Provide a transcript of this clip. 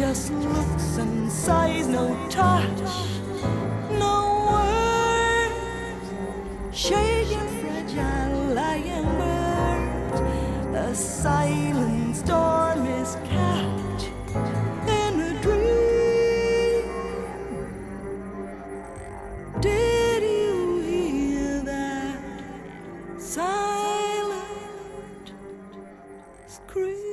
Just looks and sighs, no touch, no words. Shaking fragile lion bird a silent storm is catch in a dream. Did you hear that silent scream?